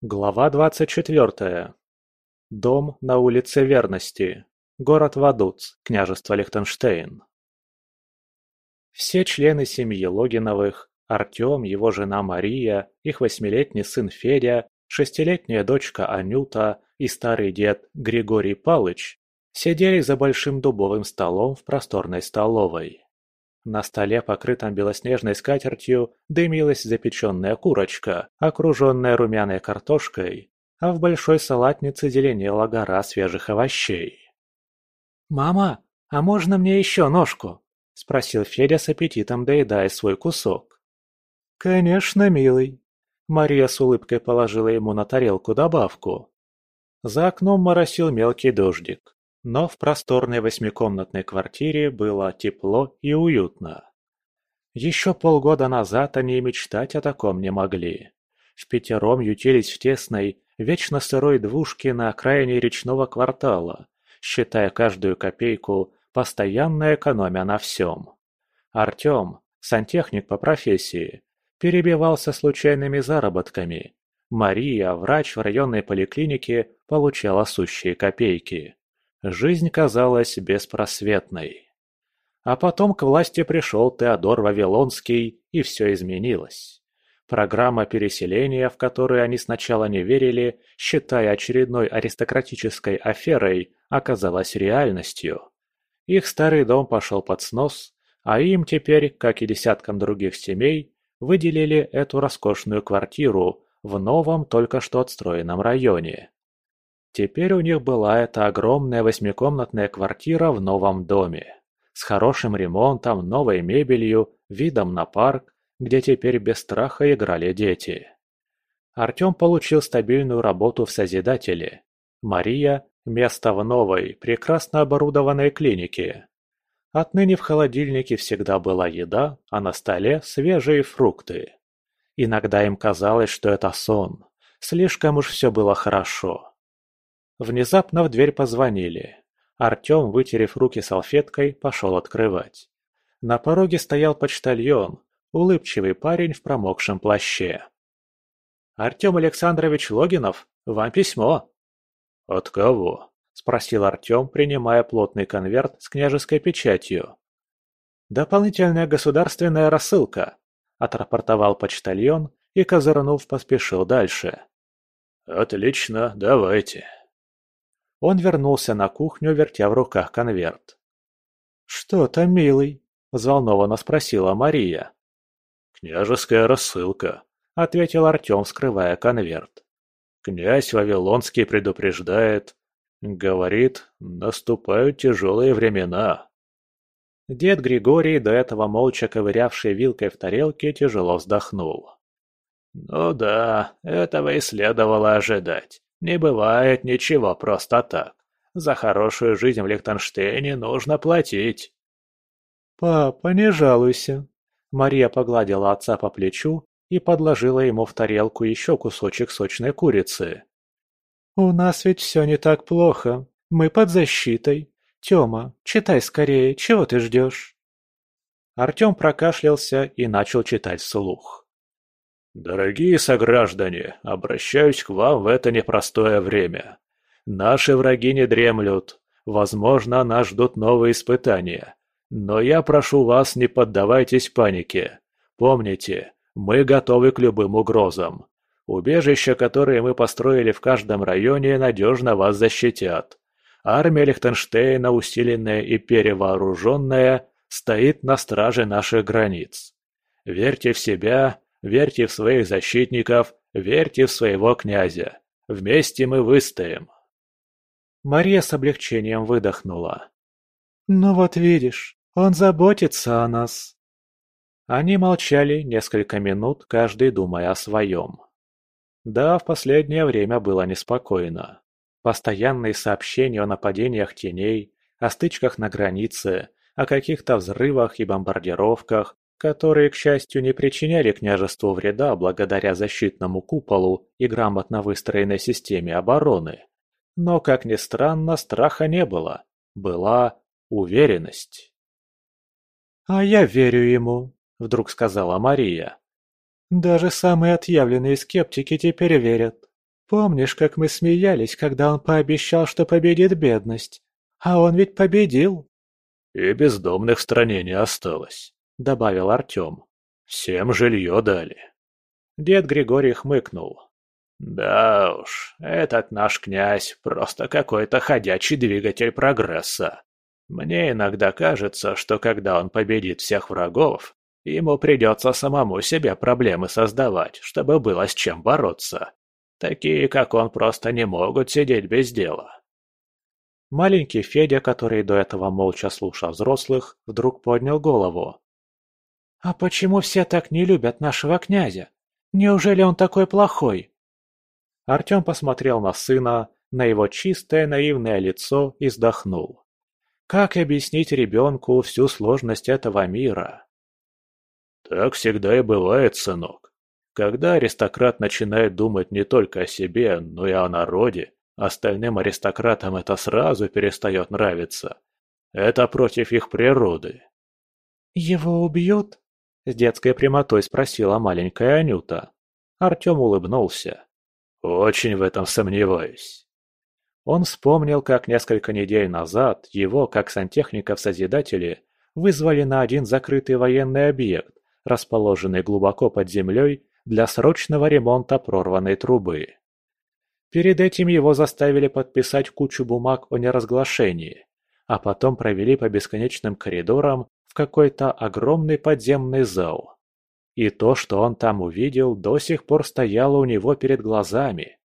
Глава двадцать четвертая. Дом на улице Верности. Город Вадуц, княжество Лихтенштейн. Все члены семьи Логиновых, Артем, его жена Мария, их восьмилетний сын Федя, шестилетняя дочка Анюта и старый дед Григорий Палыч сидели за большим дубовым столом в просторной столовой. На столе, покрытом белоснежной скатертью, дымилась запеченная курочка, окруженная румяной картошкой, а в большой салатнице зеленела гора свежих овощей. «Мама, а можно мне еще ножку?» – спросил Федя с аппетитом, доедая свой кусок. «Конечно, милый». Мария с улыбкой положила ему на тарелку добавку. За окном моросил мелкий дождик. Но в просторной восьмикомнатной квартире было тепло и уютно. Еще полгода назад они и мечтать о таком не могли. В пятером ютились в тесной, вечно сырой двушке на окраине речного квартала, считая каждую копейку, постоянно экономя на всем. Артем, сантехник по профессии, перебивался случайными заработками. Мария, врач в районной поликлинике, получала сущие копейки. Жизнь казалась беспросветной. А потом к власти пришел Теодор Вавилонский, и все изменилось. Программа переселения, в которую они сначала не верили, считая очередной аристократической аферой, оказалась реальностью. Их старый дом пошел под снос, а им теперь, как и десяткам других семей, выделили эту роскошную квартиру в новом только что отстроенном районе. Теперь у них была эта огромная восьмикомнатная квартира в новом доме. С хорошим ремонтом, новой мебелью, видом на парк, где теперь без страха играли дети. Артем получил стабильную работу в Созидателе. Мария – место в новой, прекрасно оборудованной клинике. Отныне в холодильнике всегда была еда, а на столе свежие фрукты. Иногда им казалось, что это сон. Слишком уж все было хорошо. Внезапно в дверь позвонили. Артем, вытерев руки салфеткой, пошел открывать. На пороге стоял почтальон, улыбчивый парень в промокшем плаще. «Артем Александрович Логинов, вам письмо». «От кого?» – спросил Артем, принимая плотный конверт с княжеской печатью. «Дополнительная государственная рассылка», – отрапортовал почтальон и, козырнув, поспешил дальше. «Отлично, давайте». Он вернулся на кухню, вертя в руках конверт. «Что там, милый?» – взволнованно спросила Мария. «Княжеская рассылка», – ответил Артем, скрывая конверт. «Князь Вавилонский предупреждает. Говорит, наступают тяжелые времена». Дед Григорий, до этого молча ковырявший вилкой в тарелке, тяжело вздохнул. «Ну да, этого и следовало ожидать. Не бывает ничего просто так. За хорошую жизнь в Лихтенштейне нужно платить. «Папа, не жалуйся». Мария погладила отца по плечу и подложила ему в тарелку еще кусочек сочной курицы. «У нас ведь все не так плохо. Мы под защитой. Тёма, читай скорее, чего ты ждешь?» Артем прокашлялся и начал читать вслух. Дорогие сограждане, обращаюсь к вам в это непростое время. Наши враги не дремлют. Возможно, нас ждут новые испытания. Но я прошу вас, не поддавайтесь панике. Помните, мы готовы к любым угрозам. Убежища, которые мы построили в каждом районе, надежно вас защитят. Армия Лихтенштейна, усиленная и перевооруженная, стоит на страже наших границ. Верьте в себя Верьте в своих защитников, верьте в своего князя. Вместе мы выстоим. Мария с облегчением выдохнула. «Ну вот видишь, он заботится о нас». Они молчали несколько минут, каждый думая о своем. Да, в последнее время было неспокойно. Постоянные сообщения о нападениях теней, о стычках на границе, о каких-то взрывах и бомбардировках, которые, к счастью, не причиняли княжеству вреда благодаря защитному куполу и грамотно выстроенной системе обороны. Но, как ни странно, страха не было. Была уверенность. «А я верю ему», — вдруг сказала Мария. «Даже самые отъявленные скептики теперь верят. Помнишь, как мы смеялись, когда он пообещал, что победит бедность? А он ведь победил!» «И бездомных в стране не осталось», — добавил Артем. «Всем жилье дали». Дед Григорий хмыкнул. «Да уж, этот наш князь просто какой-то ходячий двигатель прогресса. Мне иногда кажется, что когда он победит всех врагов, ему придется самому себе проблемы создавать, чтобы было с чем бороться. Такие, как он, просто не могут сидеть без дела». Маленький Федя, который до этого молча слушал взрослых, вдруг поднял голову. «А почему все так не любят нашего князя? Неужели он такой плохой?» Артем посмотрел на сына, на его чистое наивное лицо и вздохнул. Как объяснить ребенку всю сложность этого мира? Так всегда и бывает, сынок. Когда аристократ начинает думать не только о себе, но и о народе, остальным аристократам это сразу перестает нравиться. Это против их природы. «Его убьют?» – с детской прямотой спросила маленькая Анюта. Артем улыбнулся. Очень в этом сомневаюсь. Он вспомнил, как несколько недель назад его, как сантехника в Созидателе, вызвали на один закрытый военный объект, расположенный глубоко под землей для срочного ремонта прорванной трубы. Перед этим его заставили подписать кучу бумаг о неразглашении, а потом провели по бесконечным коридорам какой-то огромный подземный зал. И то, что он там увидел, до сих пор стояло у него перед глазами.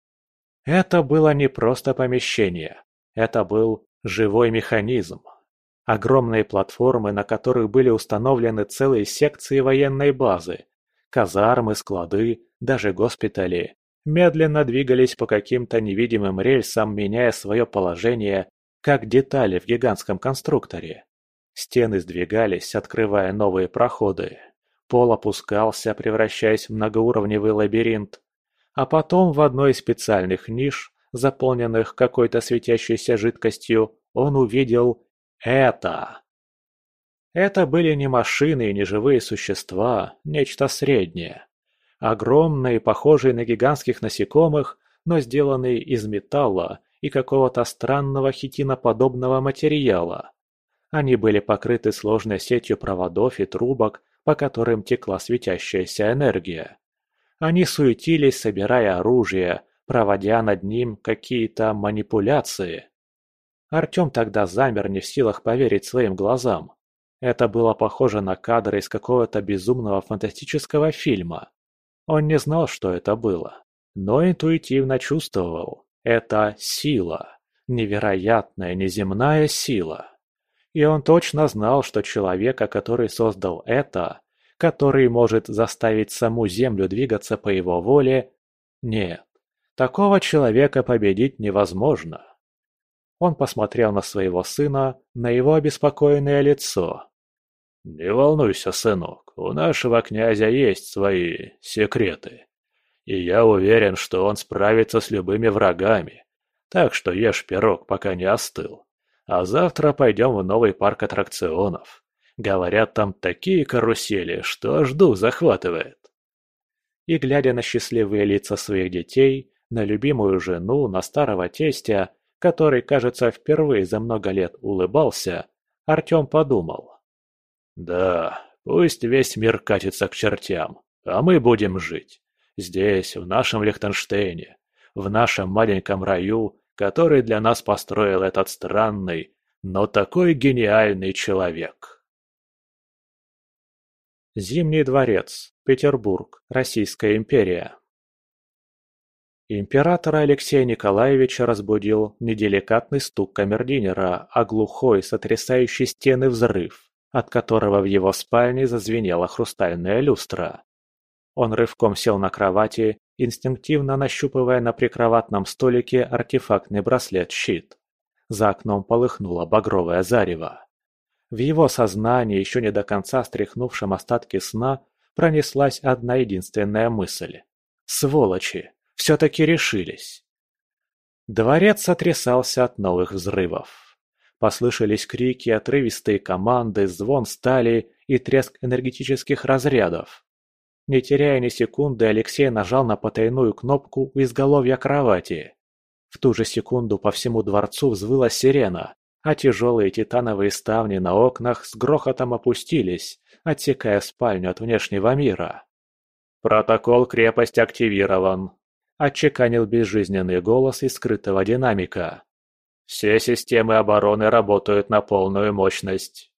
Это было не просто помещение. Это был живой механизм. Огромные платформы, на которых были установлены целые секции военной базы, казармы, склады, даже госпитали, медленно двигались по каким-то невидимым рельсам, меняя свое положение, как детали в гигантском конструкторе. Стены сдвигались, открывая новые проходы. Пол опускался, превращаясь в многоуровневый лабиринт. А потом в одной из специальных ниш, заполненных какой-то светящейся жидкостью, он увидел это. Это были не машины и не живые существа, нечто среднее. Огромные, похожие на гигантских насекомых, но сделанные из металла и какого-то странного хитиноподобного материала. Они были покрыты сложной сетью проводов и трубок, по которым текла светящаяся энергия. Они суетились, собирая оружие, проводя над ним какие-то манипуляции. Артем тогда замер не в силах поверить своим глазам. Это было похоже на кадры из какого-то безумного фантастического фильма. Он не знал, что это было, но интуитивно чувствовал. Это сила. Невероятная неземная сила. И он точно знал, что человека, который создал это, который может заставить саму Землю двигаться по его воле, нет, такого человека победить невозможно. Он посмотрел на своего сына, на его обеспокоенное лицо. «Не волнуйся, сынок, у нашего князя есть свои секреты. И я уверен, что он справится с любыми врагами. Так что ешь пирог, пока не остыл. А завтра пойдем в новый парк аттракционов. Говорят, там такие карусели, что аж дух захватывает. И глядя на счастливые лица своих детей, на любимую жену, на старого тестя, который, кажется, впервые за много лет улыбался, Артем подумал. «Да, пусть весь мир катится к чертям, а мы будем жить. Здесь, в нашем Лихтенштейне, в нашем маленьком раю, который для нас построил этот странный, но такой гениальный человек. Зимний дворец, Петербург, Российская империя. Императора Алексея Николаевича разбудил неделикатный стук камердинера, а глухой, сотрясающий стены взрыв, от которого в его спальне зазвенела хрустальная люстра. Он рывком сел на кровати инстинктивно нащупывая на прикроватном столике артефактный браслет-щит. За окном полыхнуло багровое зарево. В его сознании, еще не до конца стряхнувшем остатки сна, пронеслась одна единственная мысль. «Сволочи! Все-таки решились!» Дворец сотрясался от новых взрывов. Послышались крики, отрывистые команды, звон стали и треск энергетических разрядов. Не теряя ни секунды, Алексей нажал на потайную кнопку у изголовья кровати. В ту же секунду по всему дворцу взвыла сирена, а тяжелые титановые ставни на окнах с грохотом опустились, отсекая спальню от внешнего мира. «Протокол крепость активирован», – отчеканил безжизненный голос из скрытого динамика. «Все системы обороны работают на полную мощность».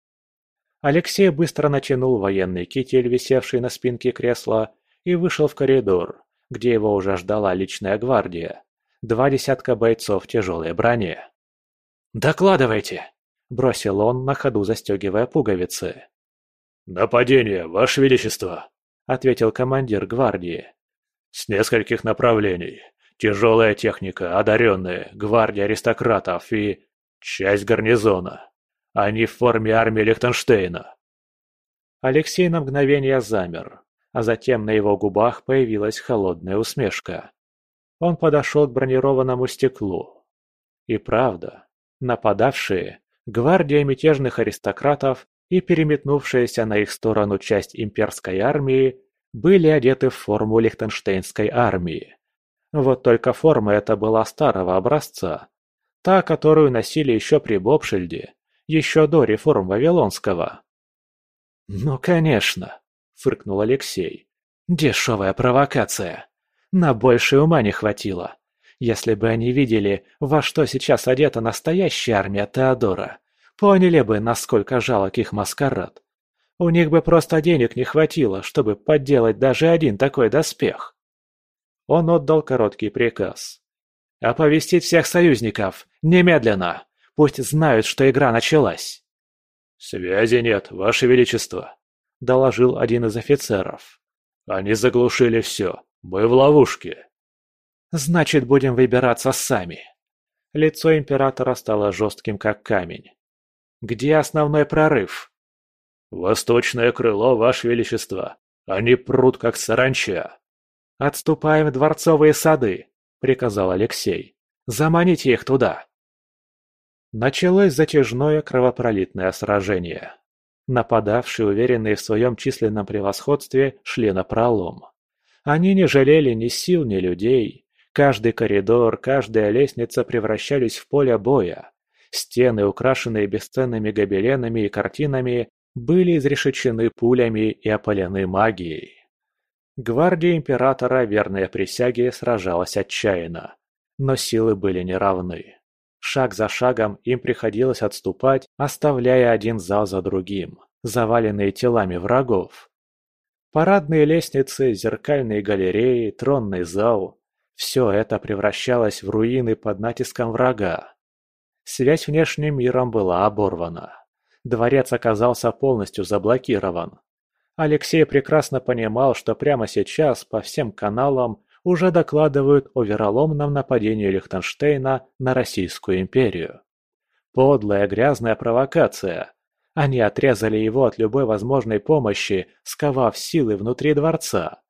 Алексей быстро натянул военный китель, висевший на спинке кресла, и вышел в коридор, где его уже ждала личная гвардия. Два десятка бойцов в тяжелой броне. «Докладывайте!» – бросил он, на ходу застегивая пуговицы. «Нападение, Ваше Величество!» – ответил командир гвардии. «С нескольких направлений. Тяжелая техника, одаренные, гвардия аристократов и... часть гарнизона. Они в форме армии Лихтенштейна». Алексей на мгновение замер, а затем на его губах появилась холодная усмешка. Он подошел к бронированному стеклу. И правда, нападавшие, гвардия мятежных аристократов и переметнувшаяся на их сторону часть имперской армии были одеты в форму лихтенштейнской армии. Вот только форма эта была старого образца, та, которую носили еще при Бобшильде, еще до реформ Вавилонского. «Ну, конечно», — фыркнул Алексей. «Дешевая провокация. На больше ума не хватило. Если бы они видели, во что сейчас одета настоящая армия Теодора, поняли бы, насколько жалок их маскарад. У них бы просто денег не хватило, чтобы подделать даже один такой доспех. Он отдал короткий приказ. «Оповестить всех союзников! Немедленно! Пусть знают, что игра началась!» «Связи нет, Ваше Величество», — доложил один из офицеров. «Они заглушили все. Мы в ловушке». «Значит, будем выбираться сами». Лицо императора стало жестким, как камень. «Где основной прорыв?» «Восточное крыло, Ваше Величество. Они прут, как саранча». «Отступаем в дворцовые сады», — приказал Алексей. «Заманите их туда». Началось затяжное кровопролитное сражение. Нападавшие, уверенные в своем численном превосходстве, шли на пролом. Они не жалели ни сил, ни людей. Каждый коридор, каждая лестница превращались в поле боя. Стены, украшенные бесценными гобеленами и картинами, были изрешечены пулями и опалены магией. Гвардия императора, верная присяге, сражалась отчаянно. Но силы были неравны. Шаг за шагом им приходилось отступать, оставляя один зал за другим, заваленные телами врагов. Парадные лестницы, зеркальные галереи, тронный зал – все это превращалось в руины под натиском врага. Связь с внешним миром была оборвана. Дворец оказался полностью заблокирован. Алексей прекрасно понимал, что прямо сейчас по всем каналам уже докладывают о вероломном нападении Лихтенштейна на Российскую империю. Подлая грязная провокация. Они отрезали его от любой возможной помощи, сковав силы внутри дворца.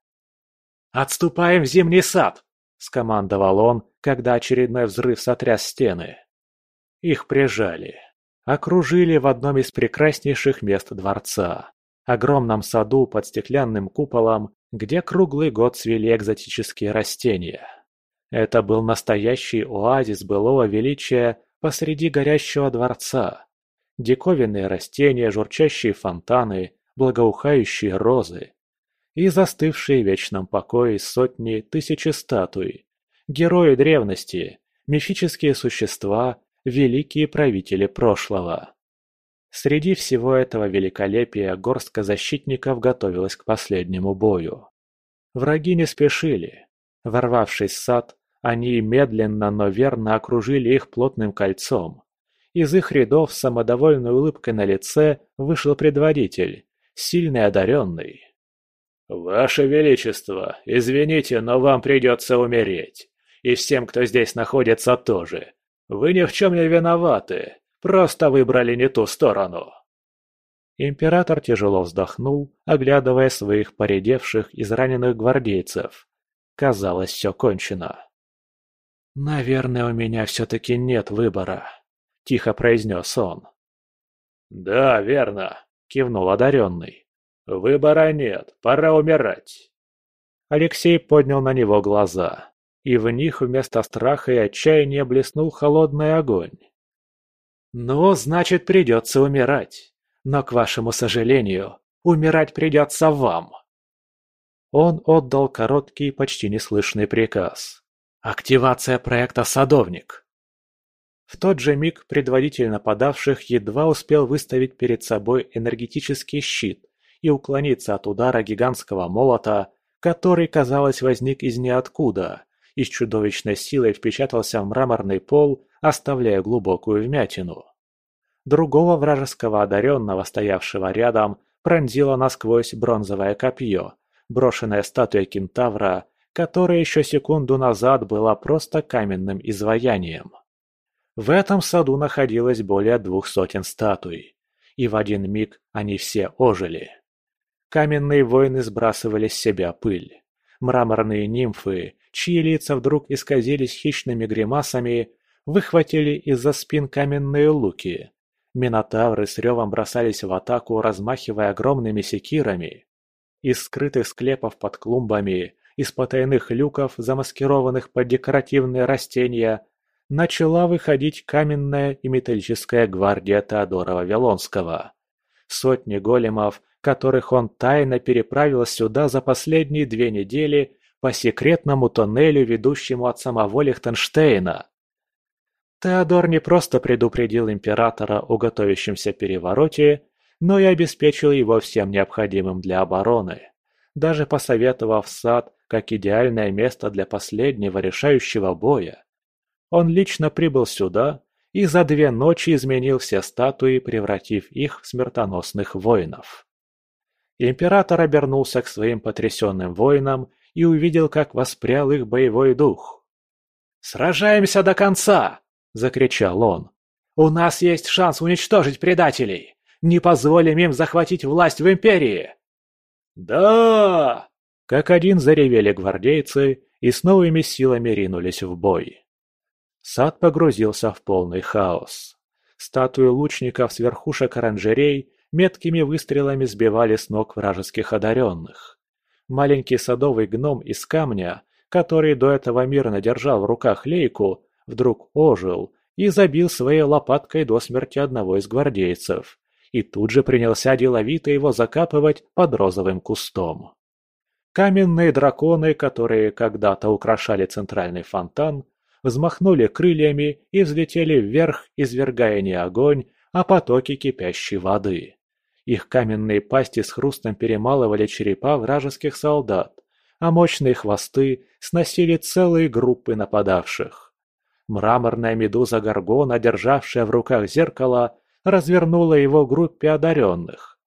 «Отступаем в Зимний сад!» – скомандовал он, когда очередной взрыв сотряс стены. Их прижали. Окружили в одном из прекраснейших мест дворца. Огромном саду под стеклянным куполом, где круглый год цвели экзотические растения. Это был настоящий оазис былого величия посреди горящего дворца. Диковинные растения, журчащие фонтаны, благоухающие розы. И застывшие в вечном покое сотни, тысячи статуй. Герои древности, мифические существа, великие правители прошлого. Среди всего этого великолепия горстка защитников готовилась к последнему бою. Враги не спешили. Ворвавшись в сад, они медленно, но верно окружили их плотным кольцом. Из их рядов с самодовольной улыбкой на лице вышел предводитель, сильный одаренный. «Ваше Величество, извините, но вам придется умереть. И всем, кто здесь находится, тоже. Вы ни в чем не виноваты, просто выбрали не ту сторону. Император тяжело вздохнул, оглядывая своих поредевших, израненных гвардейцев. Казалось, все кончено. «Наверное, у меня все-таки нет выбора», — тихо произнес он. «Да, верно», — кивнул одаренный. Выбора нет, пора умирать. Алексей поднял на него глаза, и в них вместо страха и отчаяния блеснул холодный огонь. «Ну, значит, придется умирать. Но, к вашему сожалению, умирать придется вам». Он отдал короткий, почти неслышный приказ. «Активация проекта «Садовник». В тот же миг предводитель нападавших едва успел выставить перед собой энергетический щит и уклониться от удара гигантского молота, который, казалось, возник из ниоткуда и с чудовищной силой впечатался в мраморный пол, оставляя глубокую вмятину. Другого вражеского одаренного, стоявшего рядом, пронзило насквозь бронзовое копье, брошенное статуей кентавра, которая еще секунду назад была просто каменным изваянием. В этом саду находилось более двух сотен статуй, и в один миг они все ожили. Каменные воины сбрасывали с себя пыль. Мраморные нимфы, чьи лица вдруг исказились хищными гримасами, выхватили из-за спин каменные луки. Минотавры с ревом бросались в атаку, размахивая огромными секирами. Из скрытых склепов под клумбами, из потайных люков, замаскированных под декоративные растения, начала выходить каменная и металлическая гвардия Теодора Вавилонского. Сотни големов – которых он тайно переправил сюда за последние две недели по секретному тоннелю, ведущему от самого Лихтенштейна. Теодор не просто предупредил императора о готовящемся перевороте, но и обеспечил его всем необходимым для обороны, даже посоветовав сад как идеальное место для последнего решающего боя. Он лично прибыл сюда и за две ночи изменил все статуи, превратив их в смертоносных воинов. Император обернулся к своим потрясенным воинам и увидел, как воспрял их боевой дух. «Сражаемся до конца!» – закричал он. «У нас есть шанс уничтожить предателей! Не позволим им захватить власть в Империи!» «Да!» – как один заревели гвардейцы и с новыми силами ринулись в бой. Сад погрузился в полный хаос. Статуи лучников с верхушек оранжерей меткими выстрелами сбивали с ног вражеских одаренных. Маленький садовый гном из камня, который до этого мирно держал в руках лейку, вдруг ожил и забил своей лопаткой до смерти одного из гвардейцев, и тут же принялся деловито его закапывать под розовым кустом. Каменные драконы, которые когда-то украшали центральный фонтан, взмахнули крыльями и взлетели вверх, извергая не огонь, а потоки кипящей воды. Их каменные пасти с хрустом перемалывали черепа вражеских солдат, а мощные хвосты сносили целые группы нападавших. Мраморная медуза Гаргона, державшая в руках зеркало, развернула его группе одаренных.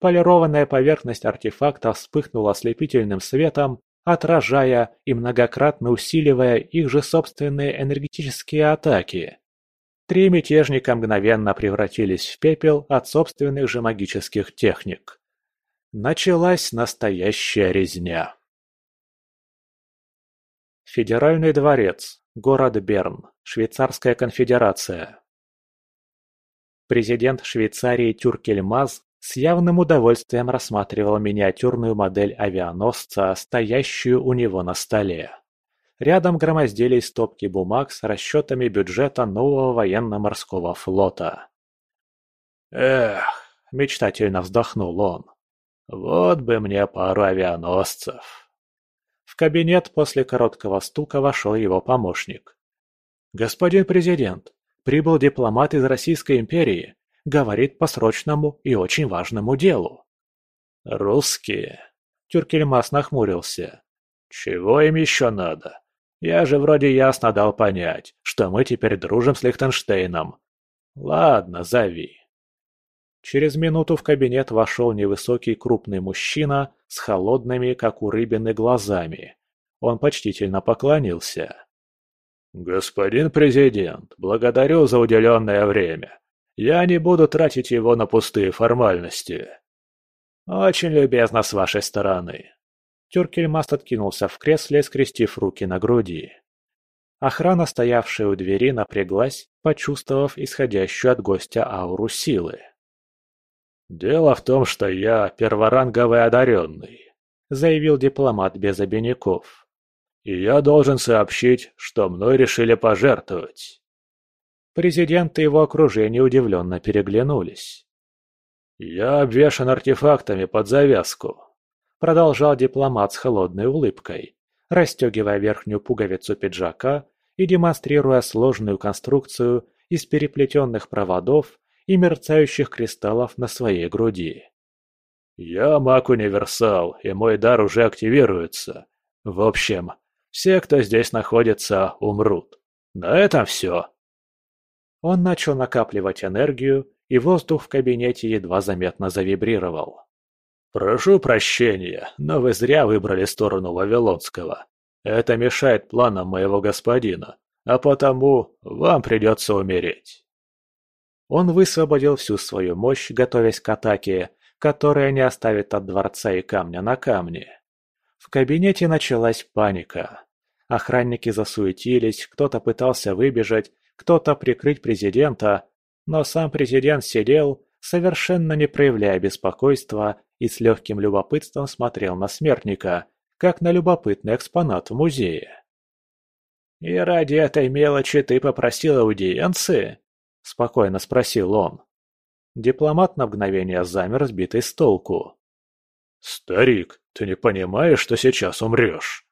Полированная поверхность артефакта вспыхнула ослепительным светом, отражая и многократно усиливая их же собственные энергетические атаки. Три мятежника мгновенно превратились в пепел от собственных же магических техник. Началась настоящая резня. Федеральный дворец, город Берн, Швейцарская конфедерация. Президент Швейцарии Тюркельмаз с явным удовольствием рассматривал миниатюрную модель авианосца, стоящую у него на столе. Рядом громоздились стопки бумаг с расчетами бюджета нового военно-морского флота. «Эх!» – мечтательно вздохнул он. «Вот бы мне пару авианосцев!» В кабинет после короткого стука вошел его помощник. «Господин президент, прибыл дипломат из Российской империи. Говорит по срочному и очень важному делу». «Русские?» Тюркельмас нахмурился. «Чего им еще надо?» Я же вроде ясно дал понять, что мы теперь дружим с Лихтенштейном. Ладно, зови. Через минуту в кабинет вошел невысокий крупный мужчина с холодными, как у рыбины, глазами. Он почтительно поклонился. «Господин президент, благодарю за уделенное время. Я не буду тратить его на пустые формальности». «Очень любезно с вашей стороны. Тюркельмаст откинулся в кресле, скрестив руки на груди. Охрана, стоявшая у двери, напряглась, почувствовав исходящую от гостя ауру силы. «Дело в том, что я перворанговый одаренный», — заявил дипломат без обиняков. «И я должен сообщить, что мной решили пожертвовать». Президент и его окружение удивленно переглянулись. «Я обвешан артефактами под завязку», — продолжал дипломат с холодной улыбкой, расстегивая верхнюю пуговицу пиджака и демонстрируя сложную конструкцию из переплетенных проводов и мерцающих кристаллов на своей груди. «Я маг-универсал, и мой дар уже активируется. В общем, все, кто здесь находится, умрут. На этом все». Он начал накапливать энергию, и воздух в кабинете едва заметно завибрировал. «Прошу прощения, но вы зря выбрали сторону Вавилонского. Это мешает планам моего господина, а потому вам придется умереть». Он высвободил всю свою мощь, готовясь к атаке, которая не оставит от дворца и камня на камне. В кабинете началась паника. Охранники засуетились, кто-то пытался выбежать, кто-то прикрыть президента, но сам президент сидел, совершенно не проявляя беспокойства и с легким любопытством смотрел на смертника, как на любопытный экспонат в музее. «И ради этой мелочи ты попросил аудиенции?» – спокойно спросил он. Дипломат на мгновение замер, сбитый с толку. «Старик, ты не понимаешь, что сейчас умрешь?»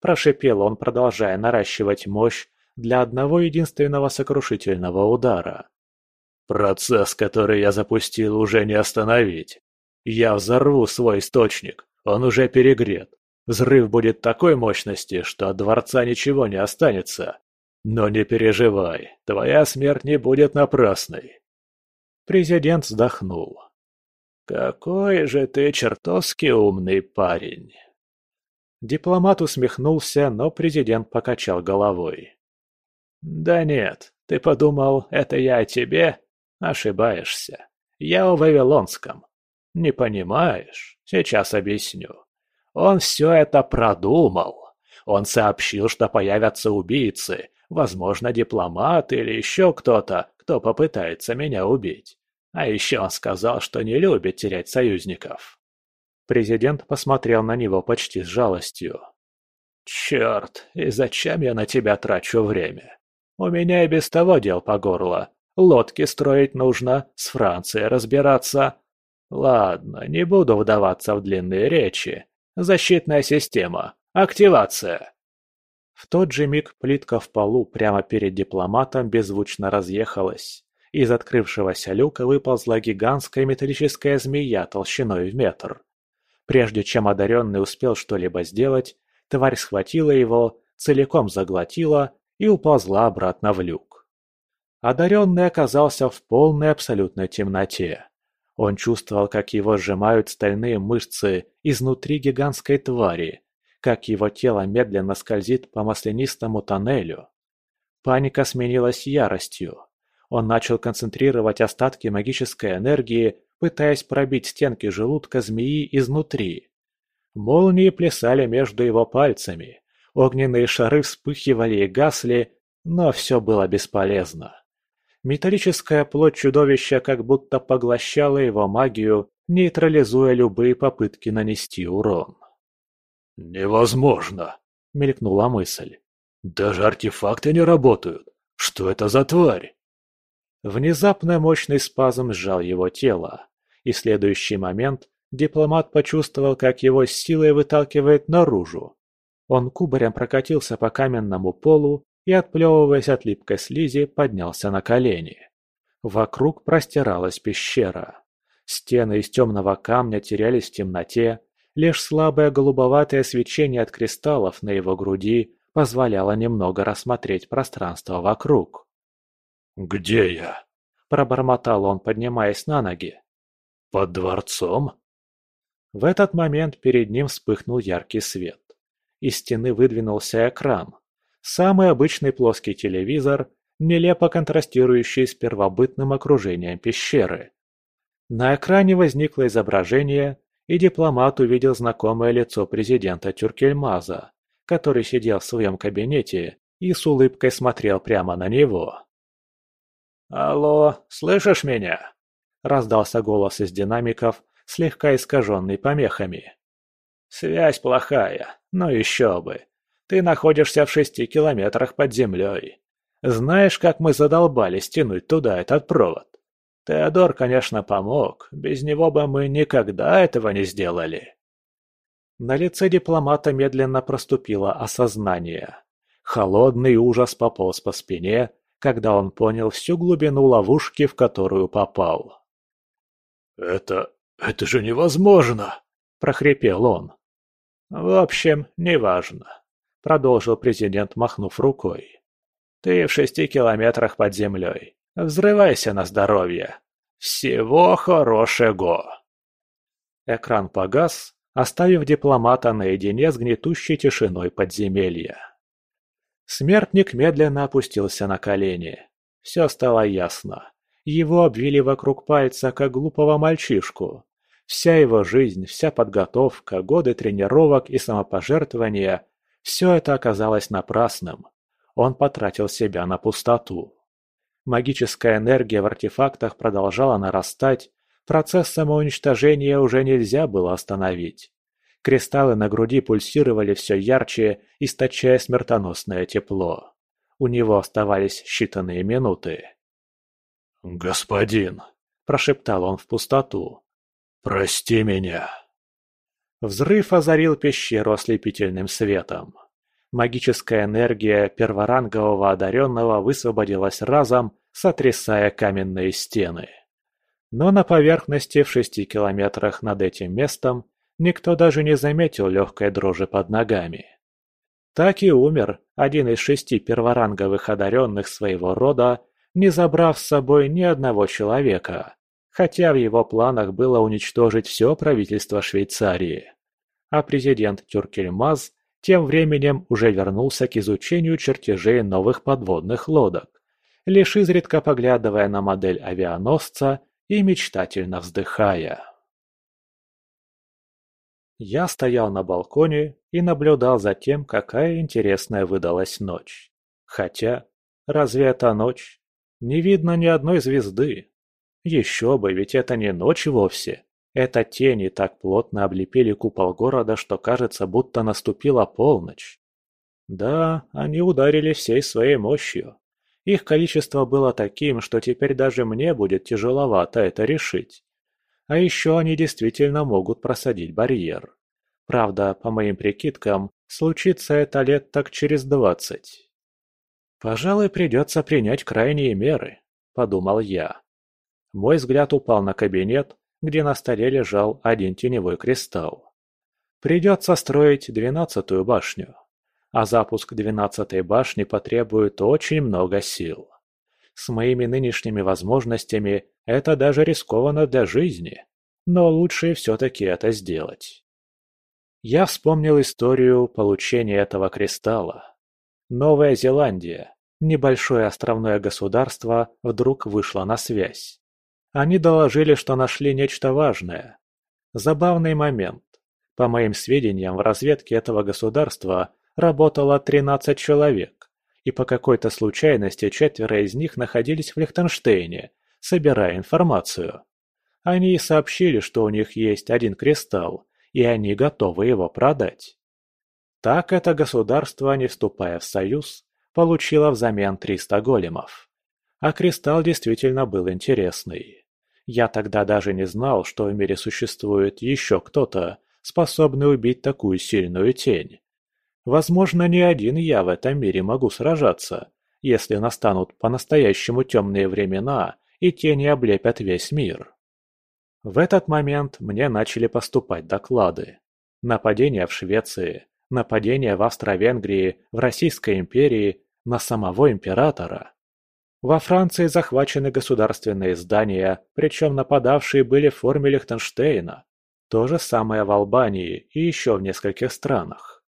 Прошипел он, продолжая наращивать мощь для одного единственного сокрушительного удара. «Процесс, который я запустил, уже не остановить. Я взорву свой источник, он уже перегрет. Взрыв будет такой мощности, что от дворца ничего не останется. Но не переживай, твоя смерть не будет напрасной. Президент вздохнул. Какой же ты чертовски умный парень. Дипломат усмехнулся, но президент покачал головой. «Да нет, ты подумал, это я о тебе? Ошибаешься. Я о Вавилонском. Не понимаешь? Сейчас объясню. Он все это продумал. Он сообщил, что появятся убийцы, возможно, дипломат или еще кто-то, кто попытается меня убить. А еще он сказал, что не любит терять союзников. Президент посмотрел на него почти с жалостью. «Черт, и зачем я на тебя трачу время? У меня и без того дел по горло. Лодки строить нужно, с Францией разбираться. Ладно, не буду вдаваться в длинные речи. Защитная система. Активация. В тот же миг плитка в полу прямо перед дипломатом беззвучно разъехалась. Из открывшегося люка выползла гигантская металлическая змея толщиной в метр. Прежде чем одаренный успел что-либо сделать, тварь схватила его, целиком заглотила и уползла обратно в люк. Одаренный оказался в полной абсолютной темноте. Он чувствовал, как его сжимают стальные мышцы изнутри гигантской твари, как его тело медленно скользит по маслянистому тоннелю. Паника сменилась яростью. Он начал концентрировать остатки магической энергии, пытаясь пробить стенки желудка змеи изнутри. Молнии плясали между его пальцами, огненные шары вспыхивали и гасли, но все было бесполезно. Металлическая плоть чудовища как будто поглощала его магию, нейтрализуя любые попытки нанести урон. «Невозможно!» — мелькнула мысль. «Даже артефакты не работают! Что это за тварь?» Внезапно мощный спазм сжал его тело, и в следующий момент дипломат почувствовал, как его силой выталкивает наружу. Он кубарем прокатился по каменному полу и, отплевываясь от липкой слизи, поднялся на колени. Вокруг простиралась пещера. Стены из темного камня терялись в темноте, лишь слабое голубоватое свечение от кристаллов на его груди позволяло немного рассмотреть пространство вокруг. «Где я?» – пробормотал он, поднимаясь на ноги. «Под дворцом?» В этот момент перед ним вспыхнул яркий свет. Из стены выдвинулся экран. Самый обычный плоский телевизор, нелепо контрастирующий с первобытным окружением пещеры. На экране возникло изображение, и дипломат увидел знакомое лицо президента Тюркельмаза, который сидел в своем кабинете и с улыбкой смотрел прямо на него. «Алло, слышишь меня?» раздался голос из динамиков, слегка искаженный помехами. «Связь плохая, но еще бы. Ты находишься в шести километрах под землей. Знаешь, как мы задолбались тянуть туда этот провод? Теодор, конечно, помог, без него бы мы никогда этого не сделали». На лице дипломата медленно проступило осознание. Холодный ужас пополз по спине, когда он понял всю глубину ловушки, в которую попал. «Это... это же невозможно!» – прохрипел он. «В общем, неважно», – продолжил президент, махнув рукой. «Ты в шести километрах под землей. Взрывайся на здоровье. Всего хорошего!» Экран погас, оставив дипломата наедине с гнетущей тишиной подземелья. Смертник медленно опустился на колени. Все стало ясно. Его обвили вокруг пальца, как глупого мальчишку. Вся его жизнь, вся подготовка, годы тренировок и самопожертвования – все это оказалось напрасным. Он потратил себя на пустоту. Магическая энергия в артефактах продолжала нарастать, процесс самоуничтожения уже нельзя было остановить. Кристаллы на груди пульсировали все ярче, источая смертоносное тепло. У него оставались считанные минуты. «Господин!» – прошептал он в пустоту. «Прости меня!» Взрыв озарил пещеру ослепительным светом. Магическая энергия перворангового одаренного высвободилась разом, сотрясая каменные стены. Но на поверхности в шести километрах над этим местом никто даже не заметил легкой дрожи под ногами. Так и умер один из шести перворанговых одаренных своего рода, не забрав с собой ни одного человека, хотя в его планах было уничтожить все правительство Швейцарии. А президент Тюркельмаз тем временем уже вернулся к изучению чертежей новых подводных лодок, лишь изредка поглядывая на модель авианосца и мечтательно вздыхая. Я стоял на балконе и наблюдал за тем, какая интересная выдалась ночь. Хотя, разве это ночь? Не видно ни одной звезды. Еще бы, ведь это не ночь вовсе. Это тени так плотно облепили купол города, что кажется, будто наступила полночь. Да, они ударили всей своей мощью. Их количество было таким, что теперь даже мне будет тяжеловато это решить. А еще они действительно могут просадить барьер. Правда, по моим прикидкам, случится это лет так через двадцать. «Пожалуй, придется принять крайние меры», – подумал я. Мой взгляд упал на кабинет, где на столе лежал один теневой кристалл. Придется строить двенадцатую башню, а запуск двенадцатой башни потребует очень много сил. С моими нынешними возможностями это даже рискованно для жизни, но лучше все-таки это сделать. Я вспомнил историю получения этого кристалла. Новая Зеландия, небольшое островное государство, вдруг вышло на связь. Они доложили, что нашли нечто важное. Забавный момент. По моим сведениям, в разведке этого государства работало 13 человек и по какой-то случайности четверо из них находились в Лихтенштейне, собирая информацию. Они сообщили, что у них есть один кристалл, и они готовы его продать. Так это государство, не вступая в союз, получило взамен 300 големов. А кристалл действительно был интересный. Я тогда даже не знал, что в мире существует еще кто-то, способный убить такую сильную тень. Возможно, не один я в этом мире могу сражаться, если настанут по-настоящему темные времена и тени облепят весь мир. В этот момент мне начали поступать доклады. Нападение в Швеции, нападение в Австро-Венгрии, в Российской империи, на самого императора. Во Франции захвачены государственные здания, причем нападавшие были в форме Лихтенштейна. То же самое в Албании и еще в нескольких странах.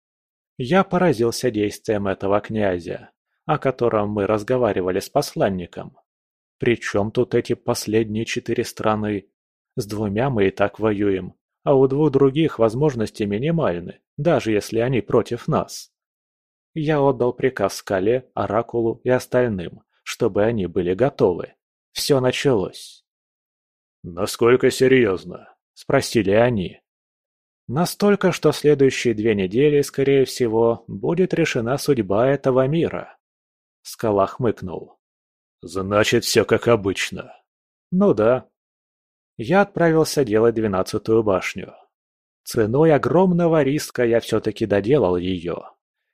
Я поразился действием этого князя, о котором мы разговаривали с посланником. Причем тут эти последние четыре страны? С двумя мы и так воюем, а у двух других возможности минимальны, даже если они против нас. Я отдал приказ Скале, Оракулу и остальным, чтобы они были готовы. Все началось. «Насколько серьезно?» – спросили они. «Настолько, что следующие две недели, скорее всего, будет решена судьба этого мира». Скала хмыкнул. «Значит, все как обычно». «Ну да». Я отправился делать двенадцатую башню. Ценой огромного риска я все-таки доделал ее.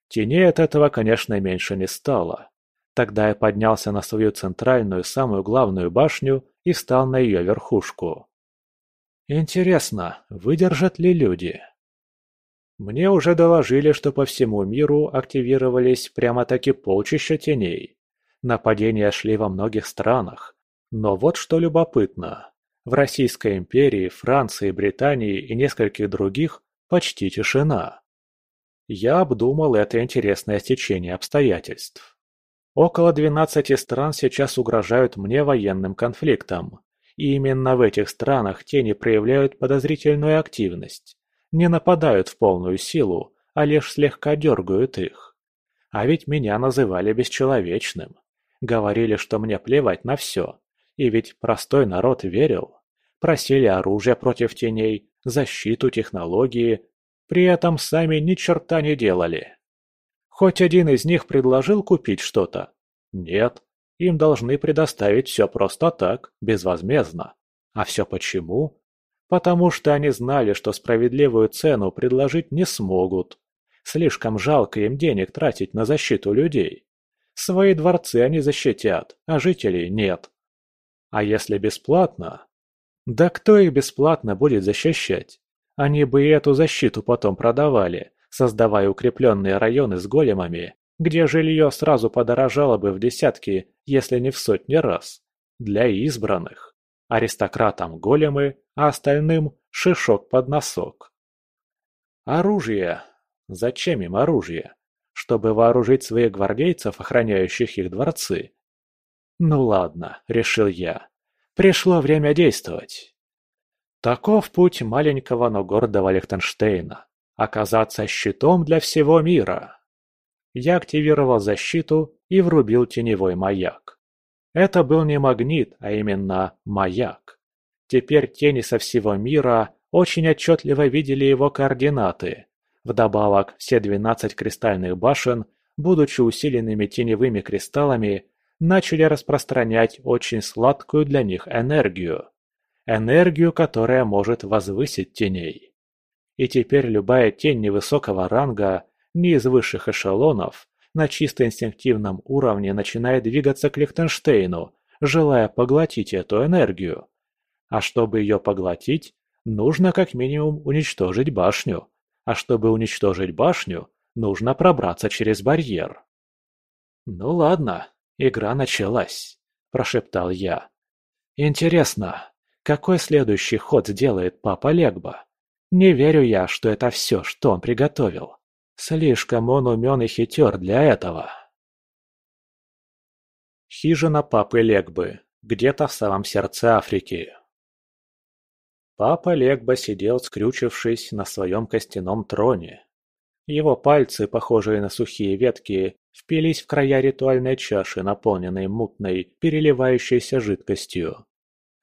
Теней от этого, конечно, меньше не стало. Тогда я поднялся на свою центральную, самую главную башню и встал на ее верхушку. Интересно, выдержат ли люди? Мне уже доложили, что по всему миру активировались прямо-таки полчища теней. Нападения шли во многих странах. Но вот что любопытно. В Российской империи, Франции, Британии и нескольких других почти тишина. Я обдумал это интересное стечение обстоятельств. Около 12 стран сейчас угрожают мне военным конфликтом. И именно в этих странах тени проявляют подозрительную активность. Не нападают в полную силу, а лишь слегка дергают их. А ведь меня называли бесчеловечным. Говорили, что мне плевать на все. И ведь простой народ верил. Просили оружие против теней, защиту, технологии, при этом сами ни черта не делали. Хоть один из них предложил купить что-то? Нет, им должны предоставить все просто так, безвозмездно. А все почему? Потому что они знали, что справедливую цену предложить не смогут. Слишком жалко им денег тратить на защиту людей. Свои дворцы они защитят, а жителей нет. А если бесплатно? Да кто их бесплатно будет защищать? Они бы и эту защиту потом продавали, создавая укрепленные районы с големами, где жилье сразу подорожало бы в десятки, если не в сотни раз. Для избранных. Аристократам големы, а остальным шишок под носок. Оружие. Зачем им оружие? Чтобы вооружить своих гвардейцев, охраняющих их дворцы? Ну ладно, решил я. Пришло время действовать. Таков путь маленького, но гордого Лихтенштейна – оказаться щитом для всего мира. Я активировал защиту и врубил теневой маяк. Это был не магнит, а именно маяк. Теперь тени со всего мира очень отчетливо видели его координаты. Вдобавок, все 12 кристальных башен, будучи усиленными теневыми кристаллами, начали распространять очень сладкую для них энергию энергию, которая может возвысить теней. И теперь любая тень невысокого ранга, не из высших эшелонов, на чисто инстинктивном уровне начинает двигаться к Лихтенштейну, желая поглотить эту энергию. А чтобы ее поглотить, нужно как минимум уничтожить башню. А чтобы уничтожить башню, нужно пробраться через барьер. «Ну ладно, игра началась», – прошептал я. «Интересно, какой следующий ход сделает папа Легба? Не верю я, что это все, что он приготовил. Слишком он умен и хитер для этого. Хижина папы Легбы, где-то в самом сердце Африки. Папа Легба сидел, скрючившись на своем костяном троне. Его пальцы, похожие на сухие ветки, впились в края ритуальной чаши, наполненной мутной, переливающейся жидкостью.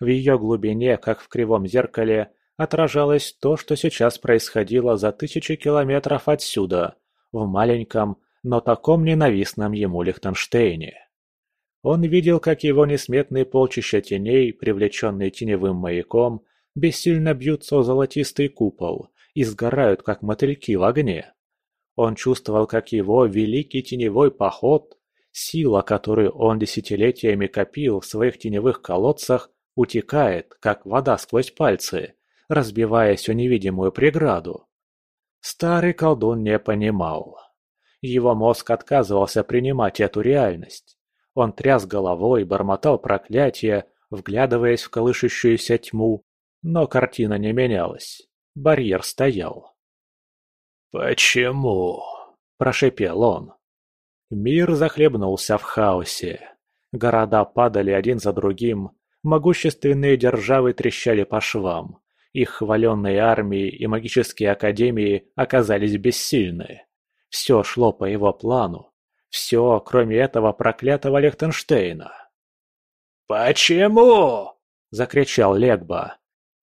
В ее глубине, как в кривом зеркале, отражалось то, что сейчас происходило за тысячи километров отсюда, в маленьком, но таком ненавистном ему Лихтенштейне. Он видел, как его несметные полчища теней, привлеченные теневым маяком, бессильно бьются о золотистый купол и сгорают, как мотыльки в огне. Он чувствовал, как его великий теневой поход, сила, которую он десятилетиями копил в своих теневых колодцах, утекает, как вода сквозь пальцы, разбиваясь о невидимую преграду. Старый колдун не понимал. Его мозг отказывался принимать эту реальность. Он тряс головой, бормотал проклятия, вглядываясь в колышущуюся тьму, но картина не менялась. Барьер стоял. «Почему?» – прошепел он. Мир захлебнулся в хаосе. Города падали один за другим, Могущественные державы трещали по швам. Их хваленные армии и магические академии оказались бессильны. Все шло по его плану. Все, кроме этого проклятого Лехтенштейна. «Почему?» закричал Легба.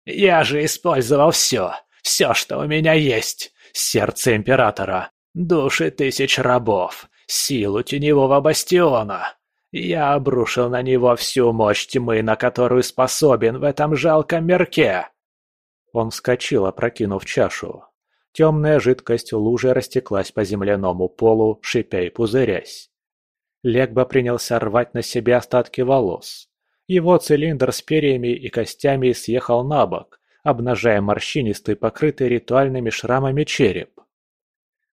«Я же использовал все, все, что у меня есть. Сердце Императора, души тысяч рабов, силу теневого бастиона. Я обрушил на него всю мощь тьмы, на которую способен в этом жалком мерке!» Он вскочил, опрокинув чашу. Темная жидкость лужей растеклась по земляному полу, шипя и пузырясь. Легба принялся рвать на себе остатки волос. Его цилиндр с перьями и костями съехал на бок, обнажая морщинистый, покрытый ритуальными шрамами череп.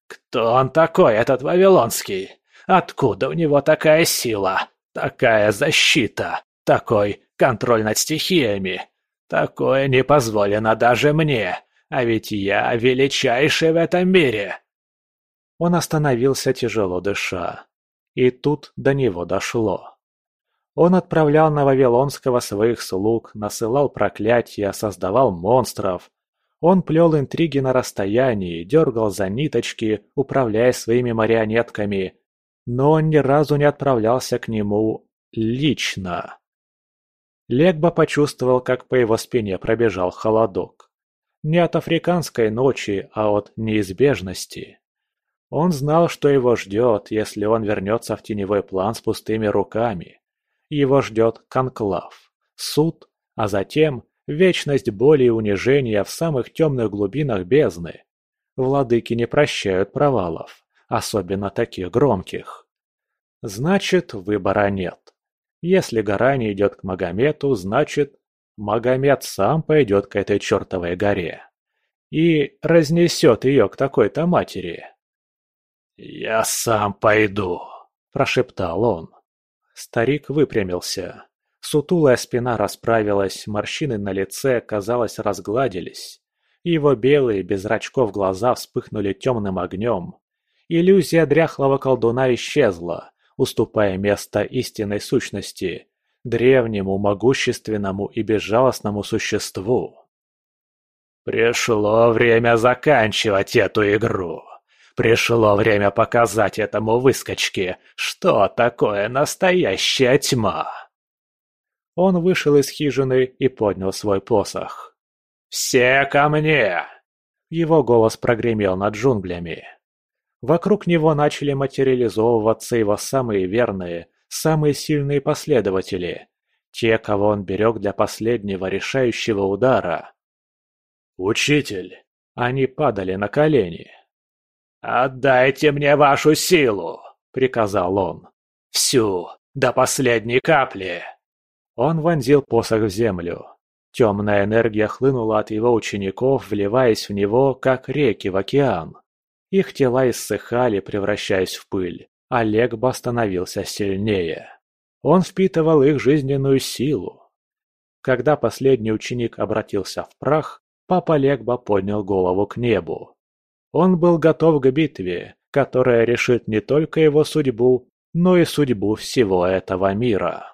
«Кто он такой, этот Вавилонский? Откуда у него такая сила, такая защита, такой контроль над стихиями? Такое не позволено даже мне, а ведь я величайший в этом мире!» Он остановился, тяжело дыша. И тут до него дошло. Он отправлял на Вавилонского своих слуг, насылал проклятия, создавал монстров. Он плел интриги на расстоянии, дергал за ниточки, управляя своими марионетками. Но он ни разу не отправлялся к нему лично. Легба почувствовал, как по его спине пробежал холодок. Не от африканской ночи, а от неизбежности. Он знал, что его ждет, если он вернется в теневой план с пустыми руками. Его ждет конклав, суд, а затем вечность боли и унижения в самых темных глубинах бездны. Владыки не прощают провалов, особенно таких громких. Значит, выбора нет. Если гора не идет к Магомету, значит, Магомед сам пойдет к этой чертовой горе. И разнесет ее к такой-то матери. «Я сам пойду», – прошептал он. Старик выпрямился. Сутулая спина расправилась, морщины на лице, казалось, разгладились. Его белые, без зрачков глаза вспыхнули темным огнем. Иллюзия дряхлого колдуна исчезла, уступая место истинной сущности, древнему, могущественному и безжалостному существу. «Пришло время заканчивать эту игру!» Пришло время показать этому выскочке, что такое настоящая тьма. Он вышел из хижины и поднял свой посох. «Все ко мне!» Его голос прогремел над джунглями. Вокруг него начали материализовываться его самые верные, самые сильные последователи, те, кого он берег для последнего решающего удара. «Учитель!» Они падали на колени. «Отдайте мне вашу силу!» — приказал он. «Всю, до последней капли!» Он вонзил посох в землю. Темная энергия хлынула от его учеников, вливаясь в него, как реки в океан. Их тела иссыхали, превращаясь в пыль, а Легба становился сильнее. Он впитывал их жизненную силу. Когда последний ученик обратился в прах, папа Легба поднял голову к небу. Он был готов к битве, которая решит не только его судьбу, но и судьбу всего этого мира.